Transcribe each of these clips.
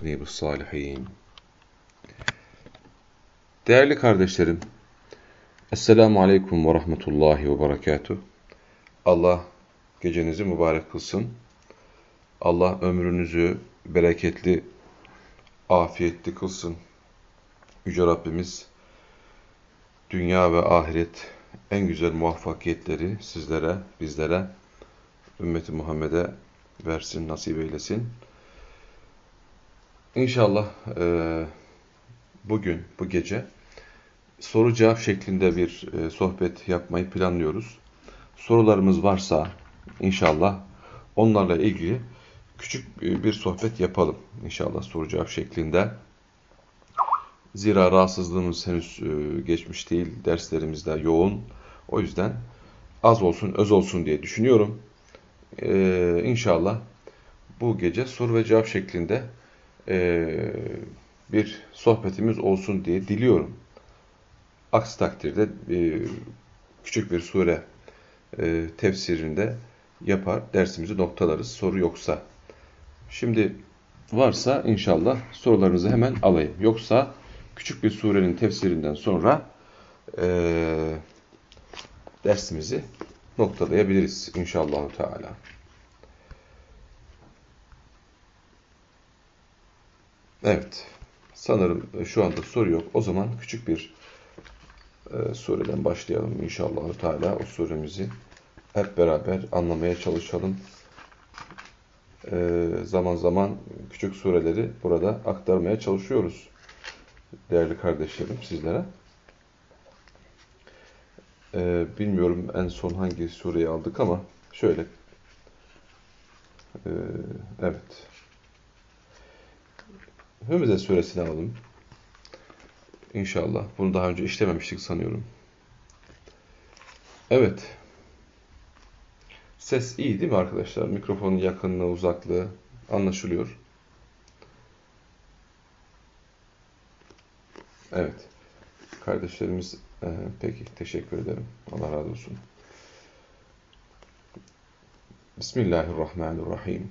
takribu salihin. Değerli kardeşlerim, Esselamu Aleyküm ve Rahmetullahi ve Berekatuh. Allah gecenizi mübarek kılsın. Allah ömrünüzü bereketli, afiyetli kılsın. Yüce Rabbimiz dünya ve ahiret en güzel muvaffakiyetleri sizlere, bizlere, ümmeti Muhammed'e versin, nasip eylesin. İnşallah e, bugün, bu gece soru cevap şeklinde bir e, sohbet yapmayı planlıyoruz. Sorularımız varsa inşallah onlarla ilgili küçük bir sohbet yapalım. İnşallah soru cevap şeklinde. Zira rahatsızlığımız henüz e, geçmiş değil, derslerimiz de yoğun. O yüzden az olsun, öz olsun diye düşünüyorum. Ee, inşallah bu gece soru ve cevap şeklinde e, bir sohbetimiz olsun diye diliyorum. Aksi takdirde e, küçük bir sure e, tefsirinde yapar, dersimizi noktalarız soru yoksa. Şimdi varsa inşallah sorularınızı hemen alayım. Yoksa küçük bir surenin tefsirinden sonra e, dersimizi noktalayabiliriz inşallah Teala. Evet. Sanırım şu anda soru yok. O zaman küçük bir e, sureden başlayalım inşallah Teala. O suremizi hep beraber anlamaya çalışalım. E, zaman zaman küçük sureleri burada aktarmaya çalışıyoruz. Değerli kardeşlerim sizlere. E, bilmiyorum en son hangi sureyi aldık ama şöyle. E, evet. Hümeze suresini alalım. İnşallah. Bunu daha önce işlememiştik sanıyorum. Evet. Ses iyi değil mi arkadaşlar? Mikrofonun yakınlığı, uzaklığı anlaşılıyor. Evet. Kardeşlerimiz e, peki teşekkür ederim. Allah razı olsun. Bismillahirrahmanirrahim.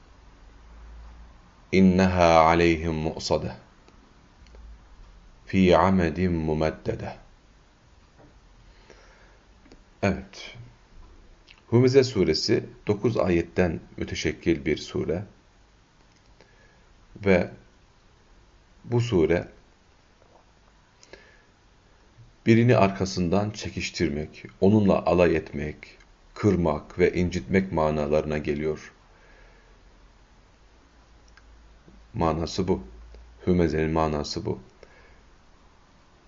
إنها عليهم مؤصدة في عمد ممددة Evet. Humize suresi 9 ayetten müteşekkil bir sure. Ve bu sure birini arkasından çekiştirmek, onunla alay etmek, kırmak ve incitmek manalarına geliyor. Manası bu. Hümeze'nin manası bu.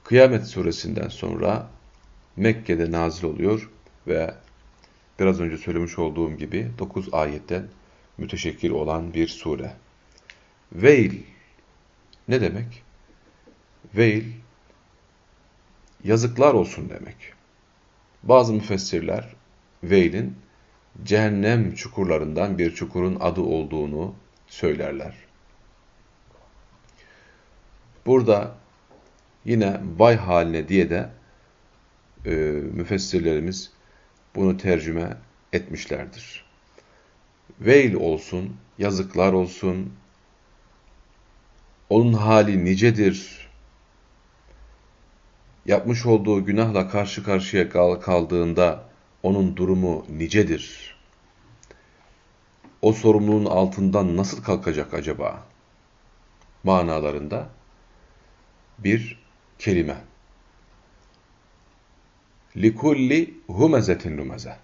Kıyamet suresinden sonra Mekke'de nazil oluyor ve biraz önce söylemiş olduğum gibi 9 ayetten müteşekkil olan bir sure. Veil ne demek? Veil yazıklar olsun demek. Bazı müfessirler Veil'in cehennem çukurlarından bir çukurun adı olduğunu söylerler. Burada yine vay haline diye de e, müfessirlerimiz bunu tercüme etmişlerdir. Veil olsun, yazıklar olsun, onun hali nicedir, yapmış olduğu günahla karşı karşıya kaldığında onun durumu nicedir. O sorumluluğun altından nasıl kalkacak acaba? Manalarında bir kelime. Likulli humezetin lumeze.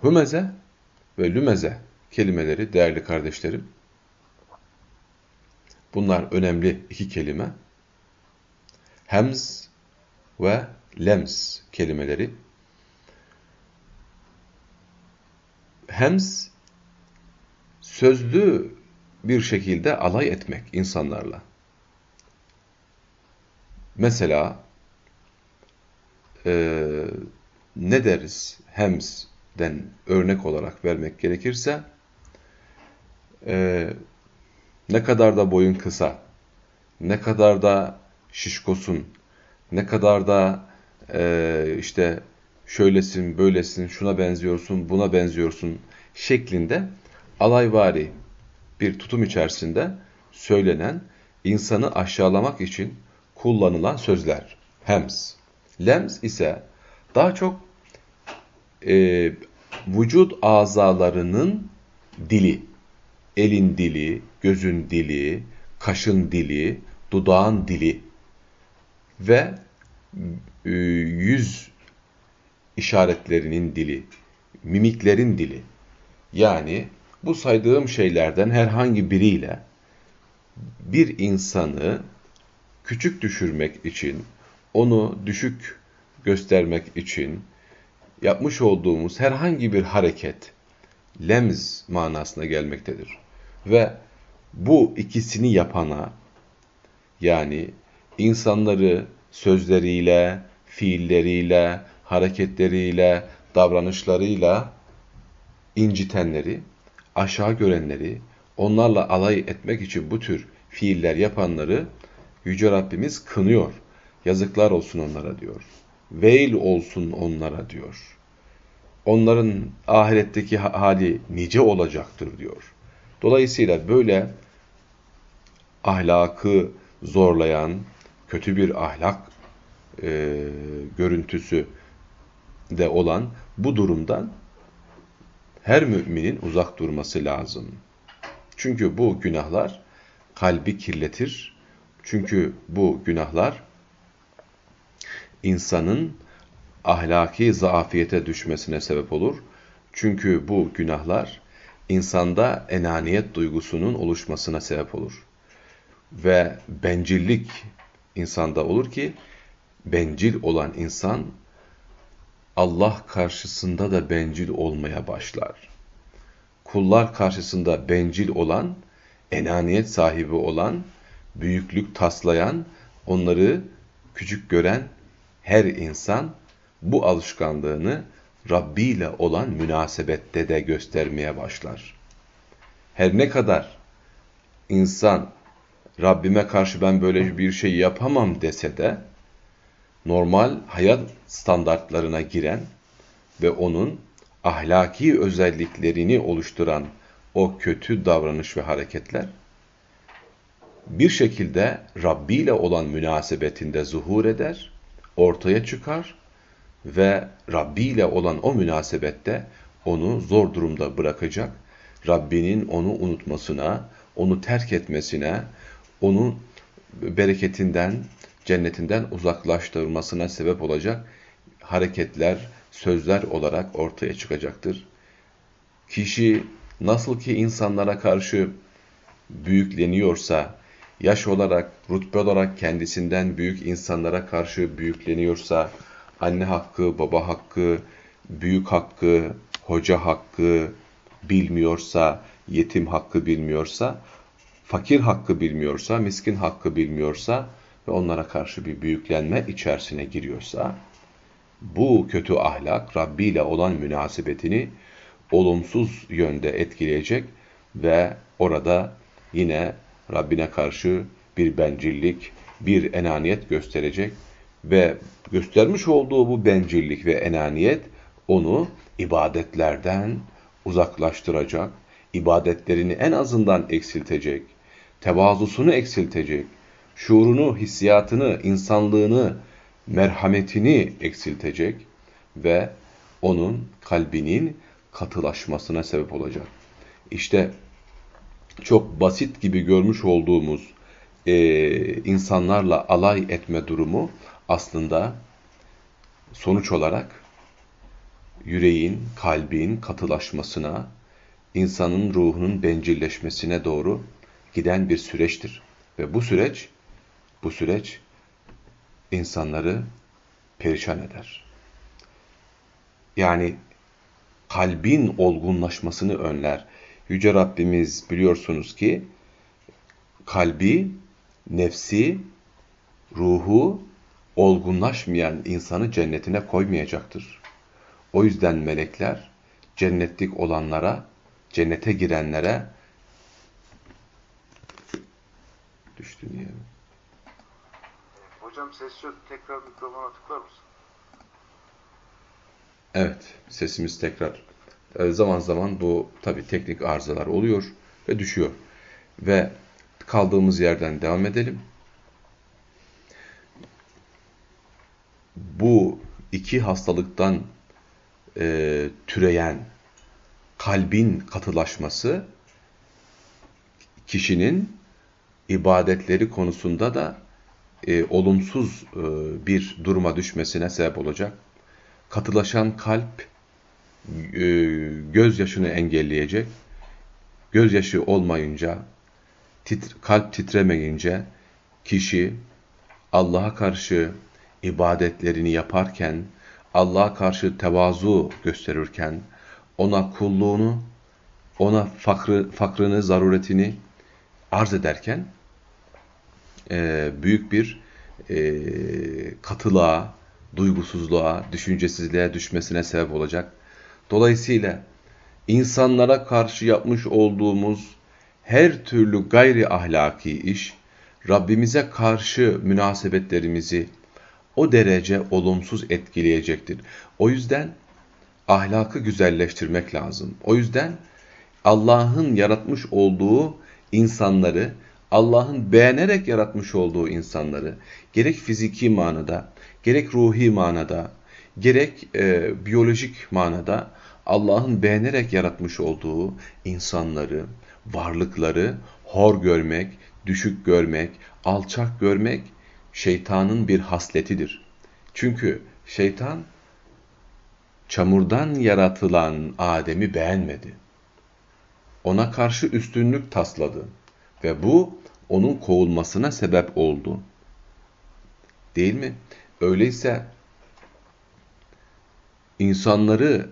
Humeze ve lümeze kelimeleri değerli kardeşlerim. Bunlar önemli iki kelime. Hemz ve lems kelimeleri. Hemz sözlü bir şekilde alay etmek insanlarla. Mesela e, ne deriz Hems'den örnek olarak vermek gerekirse e, ne kadar da boyun kısa, ne kadar da şişkosun, ne kadar da e, işte şöylesin, böylesin, şuna benziyorsun, buna benziyorsun şeklinde alayvari bir tutum içerisinde söylenen, insanı aşağılamak için kullanılan sözler. Hems. Lems ise daha çok e, vücut azalarının dili, elin dili, gözün dili, kaşın dili, dudağın dili ve e, yüz işaretlerinin dili, mimiklerin dili. Yani bu saydığım şeylerden herhangi biriyle bir insanı küçük düşürmek için, onu düşük göstermek için yapmış olduğumuz herhangi bir hareket lemz manasına gelmektedir. Ve bu ikisini yapana yani insanları sözleriyle, fiilleriyle, hareketleriyle, davranışlarıyla incitenleri, aşağı görenleri, onlarla alay etmek için bu tür fiiller yapanları Yüce Rabbimiz kınıyor. Yazıklar olsun onlara diyor. Veil olsun onlara diyor. Onların ahiretteki hali nice olacaktır diyor. Dolayısıyla böyle ahlakı zorlayan, kötü bir ahlak e, görüntüsü de olan bu durumdan her müminin uzak durması lazım. Çünkü bu günahlar kalbi kirletir. Çünkü bu günahlar insanın ahlaki zaafiyete düşmesine sebep olur. Çünkü bu günahlar insanda enaniyet duygusunun oluşmasına sebep olur. Ve bencillik insanda olur ki bencil olan insan Allah karşısında da bencil olmaya başlar. Kullar karşısında bencil olan, enaniyet sahibi olan, büyüklük taslayan, onları küçük gören her insan bu alışkanlığını Rabbi ile olan münasebette de göstermeye başlar. Her ne kadar insan Rabbime karşı ben böyle bir şey yapamam dese de normal hayat standartlarına giren ve onun ahlaki özelliklerini oluşturan o kötü davranış ve hareketler bir şekilde Rabbi ile olan münasebetinde zuhur eder, ortaya çıkar ve Rabbi ile olan o münasebette onu zor durumda bırakacak, Rabbinin onu unutmasına, onu terk etmesine, onun bereketinden, cennetinden uzaklaştırmasına sebep olacak hareketler, sözler olarak ortaya çıkacaktır. Kişi nasıl ki insanlara karşı büyükleniyorsa, yaş olarak, rütbe olarak kendisinden büyük insanlara karşı büyükleniyorsa, anne hakkı, baba hakkı, büyük hakkı, hoca hakkı bilmiyorsa, yetim hakkı bilmiyorsa, fakir hakkı bilmiyorsa, miskin hakkı bilmiyorsa ve onlara karşı bir büyüklenme içerisine giriyorsa, bu kötü ahlak Rabbi ile olan münasebetini olumsuz yönde etkileyecek ve orada yine Rabbine karşı bir bencillik, bir enaniyet gösterecek ve göstermiş olduğu bu bencillik ve enaniyet onu ibadetlerden uzaklaştıracak, ibadetlerini en azından eksiltecek, tevazusunu eksiltecek, şuurunu, hissiyatını, insanlığını, merhametini eksiltecek ve onun kalbinin katılaşmasına sebep olacak. İşte çok basit gibi görmüş olduğumuz e, insanlarla alay etme durumu aslında sonuç olarak yüreğin, kalbin katılaşmasına, insanın ruhunun bencilleşmesine doğru giden bir süreçtir. Ve bu süreç, bu süreç insanları perişan eder. Yani kalbin olgunlaşmasını önler. Yüce Rabbimiz biliyorsunuz ki kalbi, nefsi, ruhu olgunlaşmayan insanı cennetine koymayacaktır. O yüzden melekler cennetlik olanlara, cennete girenlere düştü niye? Hocam ses yok. Tekrar mikrofona tıklar mısın? Evet, sesimiz tekrar. E, zaman zaman bu tabi teknik arızalar oluyor ve düşüyor. Ve kaldığımız yerden devam edelim. Bu iki hastalıktan e, türeyen kalbin katılaşması kişinin ibadetleri konusunda da e, olumsuz e, bir duruma düşmesine sebep olacak. Katılaşan kalp e, gözyaşını engelleyecek. Gözyaşı olmayınca, tit, kalp titremeyince kişi Allah'a karşı ibadetlerini yaparken, Allah'a karşı tevazu gösterirken, ona kulluğunu, ona fakrı, fakrını, zaruretini arz ederken e, büyük bir e, katılığa, duygusuzluğa, düşüncesizliğe düşmesine sebep olacak. Dolayısıyla insanlara karşı yapmış olduğumuz her türlü gayri ahlaki iş, Rabbimize karşı münasebetlerimizi o derece olumsuz etkileyecektir. O yüzden ahlakı güzelleştirmek lazım. O yüzden Allah'ın yaratmış olduğu insanları, Allah'ın beğenerek yaratmış olduğu insanları, gerek fiziki manada, gerek ruhi manada, gerek e, biyolojik manada Allah'ın beğenerek yaratmış olduğu insanları, varlıkları hor görmek, düşük görmek, alçak görmek şeytanın bir hasletidir. Çünkü şeytan çamurdan yaratılan Adem'i beğenmedi. Ona karşı üstünlük tasladı ve bu onun kovulmasına sebep oldu. Değil mi? Öyleyse insanları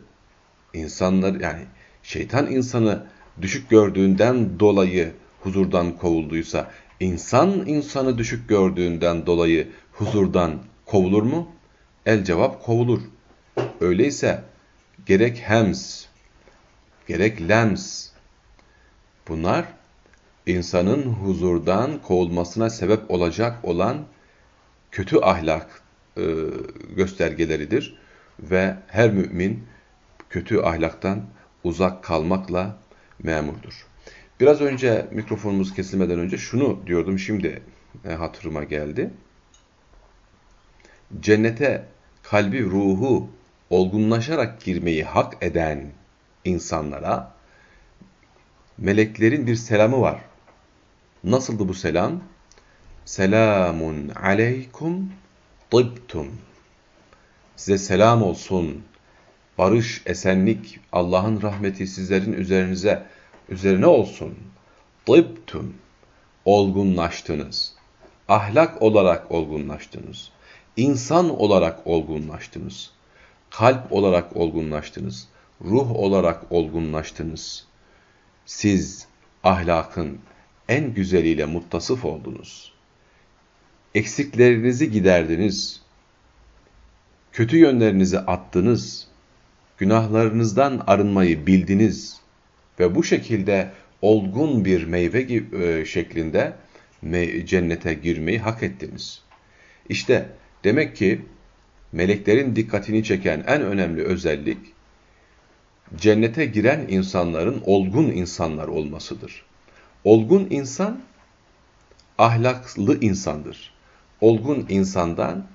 insanlar yani şeytan insanı düşük gördüğünden dolayı huzurdan kovulduysa insan insanı düşük gördüğünden dolayı huzurdan kovulur mu? El cevap kovulur. Öyleyse gerek hems, gerek lems bunlar insanın huzurdan kovulmasına sebep olacak olan kötü ahlak e, göstergeleridir ve her mümin kötü ahlaktan uzak kalmakla memurdur. Biraz önce mikrofonumuz kesilmeden önce şunu diyordum şimdi e, hatırıma geldi. Cennete kalbi ruhu olgunlaşarak girmeyi hak eden insanlara meleklerin bir selamı var. Nasıldı bu selam? Selamun aleykum tıbtum. Size selam olsun. Barış, esenlik, Allah'ın rahmeti sizlerin üzerinize üzerine olsun. Tıbtum. Olgunlaştınız. Ahlak olarak olgunlaştınız. İnsan olarak olgunlaştınız. Kalp olarak olgunlaştınız. Ruh olarak olgunlaştınız. Siz ahlakın en güzeliyle muttasıf oldunuz. Eksiklerinizi giderdiniz. Kötü yönlerinizi attınız. Günahlarınızdan arınmayı bildiniz. Ve bu şekilde olgun bir meyve e, şeklinde cennete girmeyi hak ettiniz. İşte demek ki meleklerin dikkatini çeken en önemli özellik cennete giren insanların olgun insanlar olmasıdır. Olgun insan ahlaklı insandır. Olgun insandan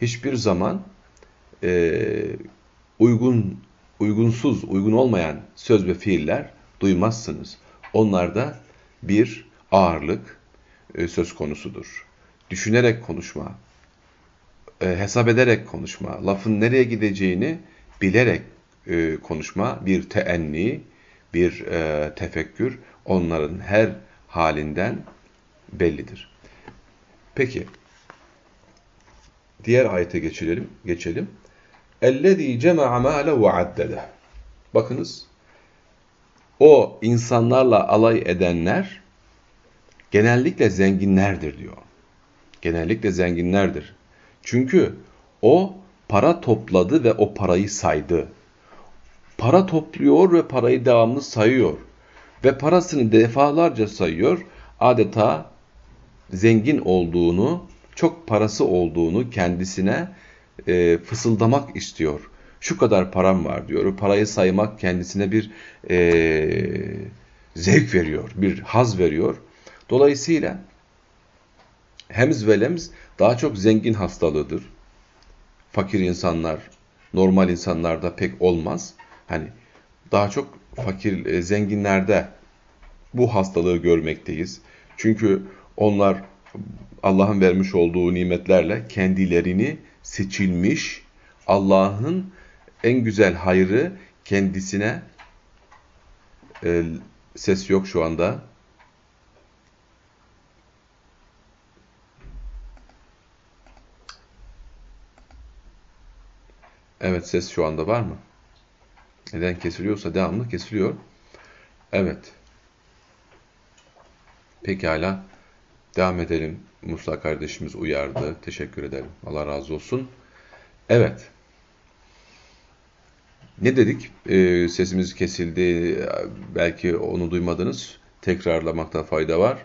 hiçbir zaman e, uygun, uygunsuz, uygun olmayan söz ve fiiller duymazsınız. Onlarda bir ağırlık e, söz konusudur. Düşünerek konuşma, e, hesap ederek konuşma, lafın nereye gideceğini bilerek e, konuşma, bir teenni, bir e, tefekkür onların her halinden bellidir. Peki diğer ayete geçelim. Geçelim. Ellezî cema'a mâle ve addede. Bakınız o insanlarla alay edenler genellikle zenginlerdir diyor. Genellikle zenginlerdir. Çünkü o para topladı ve o parayı saydı. Para topluyor ve parayı devamlı sayıyor. Ve parasını defalarca sayıyor. Adeta zengin olduğunu, çok parası olduğunu kendisine e, fısıldamak istiyor. Şu kadar param var diyor. Parayı saymak kendisine bir e, zevk veriyor, bir haz veriyor. Dolayısıyla hemz ve lemz daha çok zengin hastalığıdır. Fakir insanlar, normal insanlarda pek olmaz. Hani daha çok fakir, e, zenginlerde bu hastalığı görmekteyiz. Çünkü onlar Allah'ın vermiş olduğu nimetlerle kendilerini seçilmiş, Allah'ın en güzel hayrı kendisine e, ses yok şu anda. Evet ses şu anda var mı? Neden kesiliyorsa devamlı kesiliyor. Evet. Pekala. Devam edelim. Musa kardeşimiz uyardı. Teşekkür ederim. Allah razı olsun. Evet. Ne dedik? Ee, sesimiz kesildi. Belki onu duymadınız. Tekrarlamakta fayda var.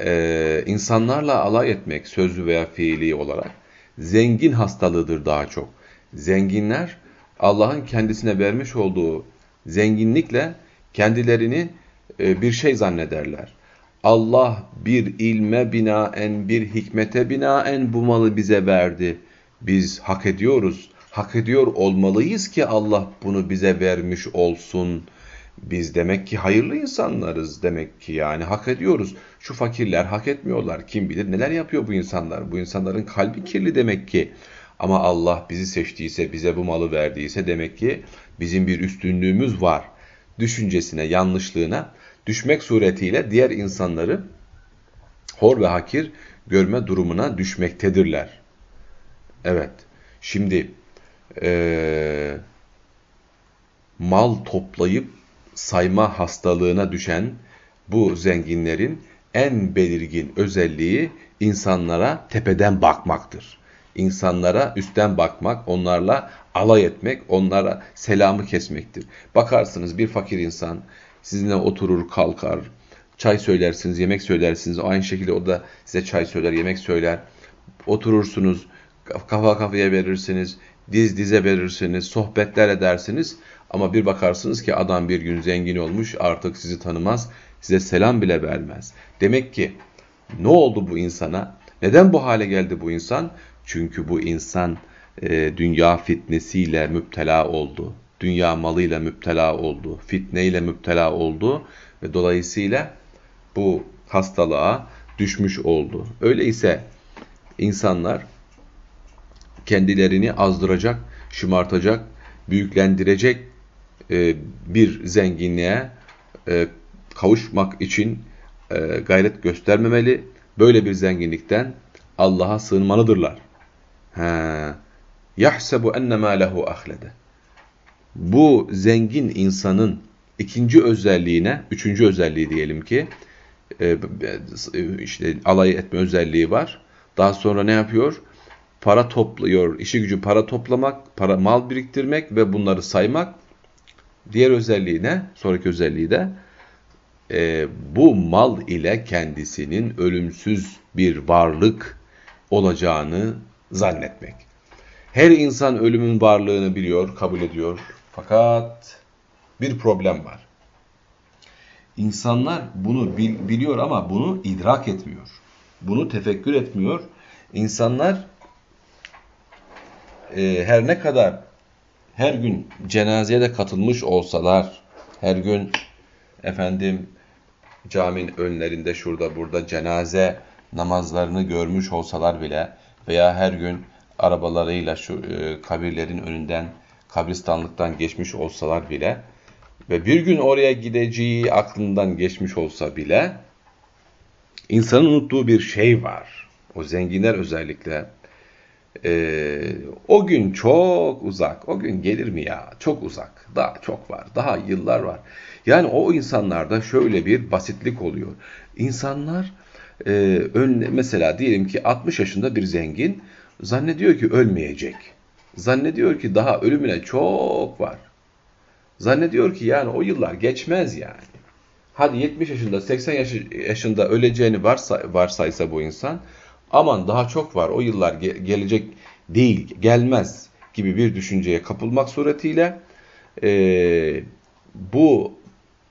Ee, insanlarla alay etmek sözlü veya fiili olarak zengin hastalığıdır daha çok. Zenginler Allah'ın kendisine vermiş olduğu zenginlikle kendilerini e, bir şey zannederler. Allah bir ilme binaen, bir hikmete binaen bu malı bize verdi. Biz hak ediyoruz, hak ediyor olmalıyız ki Allah bunu bize vermiş olsun. Biz demek ki hayırlı insanlarız demek ki yani hak ediyoruz. Şu fakirler hak etmiyorlar. Kim bilir neler yapıyor bu insanlar. Bu insanların kalbi kirli demek ki. Ama Allah bizi seçtiyse, bize bu malı verdiyse demek ki bizim bir üstünlüğümüz var. Düşüncesine, yanlışlığına düşmek suretiyle diğer insanları hor ve hakir görme durumuna düşmektedirler. Evet, şimdi e, mal toplayıp sayma hastalığına düşen bu zenginlerin en belirgin özelliği insanlara tepeden bakmaktır insanlara üstten bakmak, onlarla alay etmek, onlara selamı kesmektir. Bakarsınız bir fakir insan sizinle oturur, kalkar, çay söylersiniz, yemek söylersiniz. Aynı şekilde o da size çay söyler, yemek söyler. Oturursunuz, kafa kafaya verirsiniz, diz dize verirsiniz, sohbetler edersiniz. Ama bir bakarsınız ki adam bir gün zengin olmuş, artık sizi tanımaz, size selam bile vermez. Demek ki ne oldu bu insana? Neden bu hale geldi bu insan? Çünkü bu insan e, dünya fitnesiyle müptela oldu. Dünya malıyla müptela oldu. Fitneyle müptela oldu. Ve dolayısıyla bu hastalığa düşmüş oldu. Öyleyse insanlar kendilerini azdıracak, şımartacak, büyüklendirecek e, bir zenginliğe e, kavuşmak için e, gayret göstermemeli. Böyle bir zenginlikten Allah'a sığınmalıdırlar. Yahsebu ennema lehu ahlede. Bu zengin insanın ikinci özelliğine, üçüncü özelliği diyelim ki, e, işte alay etme özelliği var. Daha sonra ne yapıyor? Para topluyor, işi gücü para toplamak, para mal biriktirmek ve bunları saymak. Diğer özelliği ne? Sonraki özelliği de e, bu mal ile kendisinin ölümsüz bir varlık olacağını zannetmek. Her insan ölümün varlığını biliyor, kabul ediyor. Fakat bir problem var. İnsanlar bunu bil, biliyor ama bunu idrak etmiyor. Bunu tefekkür etmiyor. İnsanlar e, her ne kadar her gün cenazeye de katılmış olsalar, her gün efendim caminin önlerinde şurada burada cenaze namazlarını görmüş olsalar bile veya her gün arabalarıyla şu e, kabirlerin önünden, kabristanlıktan geçmiş olsalar bile ve bir gün oraya gideceği aklından geçmiş olsa bile insanın unuttuğu bir şey var. O zenginler özellikle e, o gün çok uzak. O gün gelir mi ya? Çok uzak. Daha çok var. Daha yıllar var. Yani o insanlarda şöyle bir basitlik oluyor. İnsanlar e, ön, mesela diyelim ki 60 yaşında bir zengin zannediyor ki ölmeyecek. Zannediyor ki daha ölümüne çok var. Zannediyor ki yani o yıllar geçmez yani. Hadi 70 yaşında 80 yaş yaşında öleceğini varsa, varsaysa bu insan aman daha çok var o yıllar ge gelecek değil gelmez gibi bir düşünceye kapılmak suretiyle e, bu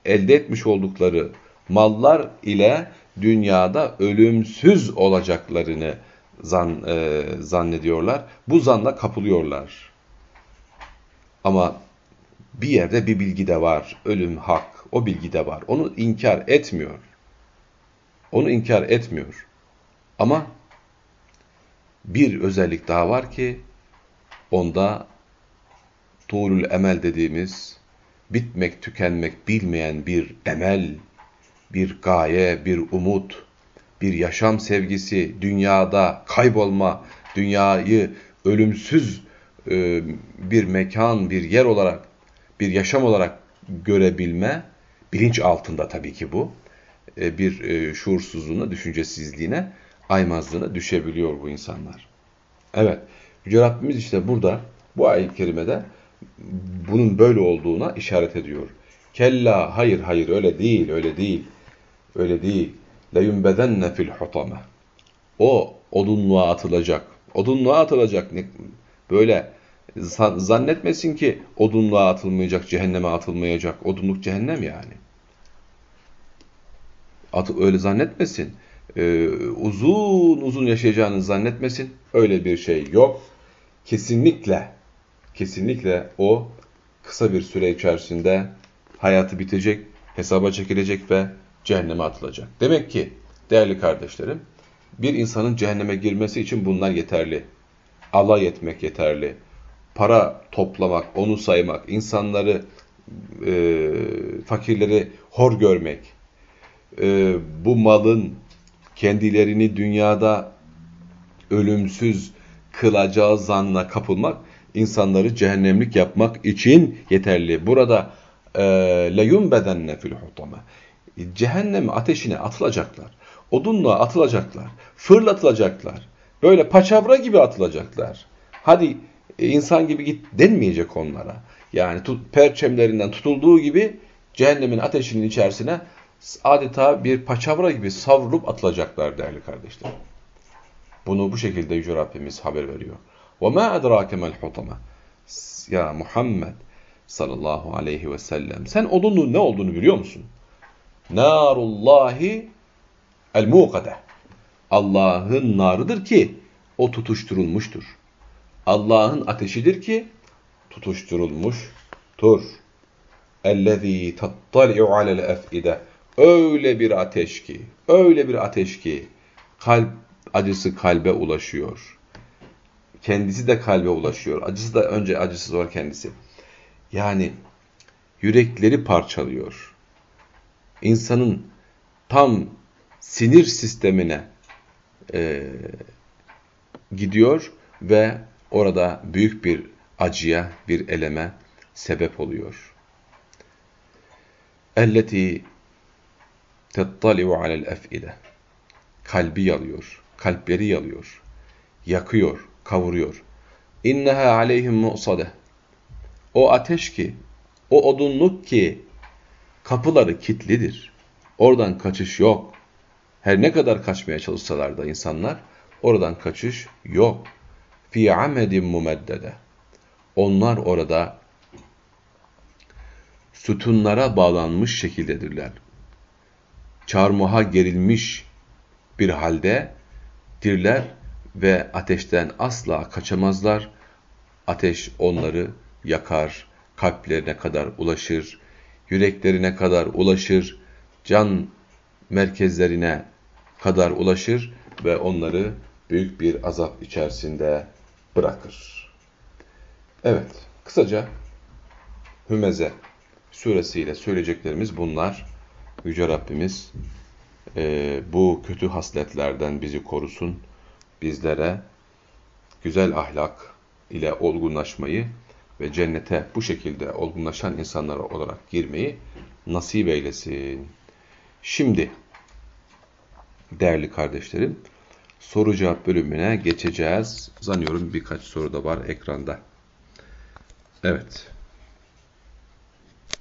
elde etmiş oldukları mallar ile dünyada ölümsüz olacaklarını zan, e, zannediyorlar. Bu zanla kapılıyorlar. Ama bir yerde bir bilgi de var. Ölüm hak. O bilgi de var. Onu inkar etmiyor. Onu inkar etmiyor. Ama bir özellik daha var ki onda tuğrul emel dediğimiz bitmek tükenmek bilmeyen bir emel, bir gaye, bir umut, bir yaşam sevgisi, dünyada kaybolma, dünyayı ölümsüz e, bir mekan, bir yer olarak, bir yaşam olarak görebilme, bilinç altında tabii ki bu, e, bir e, şuursuzluğuna, düşüncesizliğine, aymazlığına düşebiliyor bu insanlar. Evet, Yüce Rabbimiz işte burada, bu ayet-i kerimede bunun böyle olduğuna işaret ediyor. Kella, hayır hayır öyle değil, öyle değil, öyle değil. لَيُنْبَذَنَّ fil الْحُطَمَةِ O odunluğa atılacak. Odunluğa atılacak. Böyle zannetmesin ki odunluğa atılmayacak, cehenneme atılmayacak. Odunluk cehennem yani. At, öyle zannetmesin. Ee, uzun uzun yaşayacağını zannetmesin. Öyle bir şey yok. Kesinlikle, kesinlikle o kısa bir süre içerisinde hayatı bitecek, hesaba çekilecek ve cehenneme atılacak. Demek ki değerli kardeşlerim, bir insanın cehenneme girmesi için bunlar yeterli. Allah etmek yeterli. Para toplamak, onu saymak, insanları, e, fakirleri hor görmek, e, bu malın kendilerini dünyada ölümsüz kılacağı zanla kapılmak, insanları cehennemlik yapmak için yeterli. Burada leyum bedenne fil hutama cehennem ateşine atılacaklar. Odunluğa atılacaklar. Fırlatılacaklar. Böyle paçavra gibi atılacaklar. Hadi e, insan gibi git denmeyecek onlara. Yani tut, perçemlerinden tutulduğu gibi cehennemin ateşinin içerisine adeta bir paçavra gibi savrulup atılacaklar değerli kardeşler. Bunu bu şekilde Yüce Rabbimiz haber veriyor. وَمَا اَدْرَاكَ مَا الْحُطَمَ Ya Muhammed sallallahu aleyhi ve sellem sen odunluğun ne olduğunu biliyor musun? Narullahi el-muqade. Allah'ın narıdır ki o tutuşturulmuştur. Allah'ın ateşidir ki tutuşturulmuştur. Ellezî tattali'u alel ef'ide. Öyle bir ateş ki, öyle bir ateş ki kalp acısı kalbe ulaşıyor. Kendisi de kalbe ulaşıyor. Acısı da önce acısız var kendisi. Yani yürekleri parçalıyor insanın tam sinir sistemine e, gidiyor ve orada büyük bir acıya, bir eleme sebep oluyor. Elleti tettali'u alel ef'ide. Kalbi yalıyor, kalpleri yalıyor, yakıyor, kavuruyor. İnneha aleyhim mu'sade. O ateş ki, o odunluk ki kapıları kilitlidir. Oradan kaçış yok. Her ne kadar kaçmaya çalışsalar da insanlar, oradan kaçış yok. Fi amedin mumeddede. Onlar orada sütunlara bağlanmış şekildedirler. Çarmıha gerilmiş bir halde dirler ve ateşten asla kaçamazlar. Ateş onları yakar, kalplerine kadar ulaşır, yüreklerine kadar ulaşır, can merkezlerine kadar ulaşır ve onları büyük bir azap içerisinde bırakır. Evet, kısaca Hümeze suresiyle söyleyeceklerimiz bunlar. Yüce Rabbimiz e, bu kötü hasletlerden bizi korusun. Bizlere güzel ahlak ile olgunlaşmayı, ve cennete bu şekilde olgunlaşan insanlar olarak girmeyi nasip eylesin. Şimdi değerli kardeşlerim soru cevap bölümüne geçeceğiz. Zanıyorum birkaç soru da var ekranda. Evet.